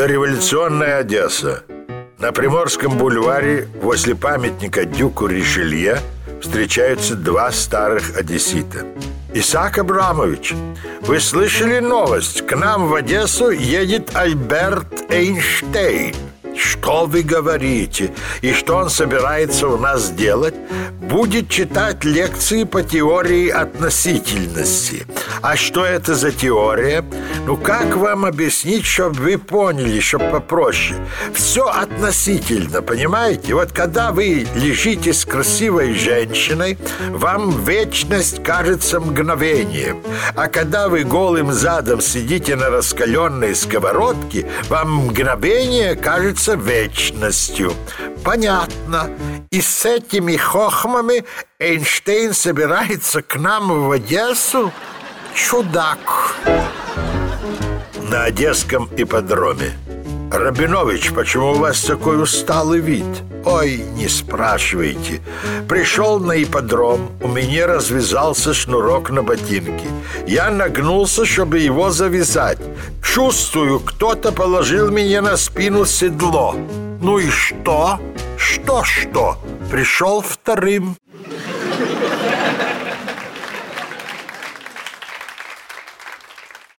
Дореволюционная Одесса. На Приморском бульваре возле памятника Дюку Ришелье встречаются два старых одессита. Исаак Абрамович, вы слышали новость? К нам в Одессу едет Альберт Эйнштейн. Что вы говорите? И что он собирается у нас делать? Будет читать лекции по теории относительности. А что это за теория? Ну, как вам объяснить, чтобы вы поняли, чтобы попроще? Все относительно, понимаете? Вот когда вы лежите с красивой женщиной, вам вечность кажется мгновением. А когда вы голым задом сидите на раскаленной сковородке, вам мгновение кажется вечностью. Понятно. И с этими хохмами Эйнштейн собирается к нам в Одессу? Чудак. На Одесском ипподроме. Рабинович, почему у вас такой усталый вид? Ой, не спрашивайте. Пришел на ипподром, у меня развязался шнурок на ботинке. Я нагнулся, чтобы его завязать. Чувствую, кто-то положил меня на спину седло. Ну и что? Что-что? Пришел вторым.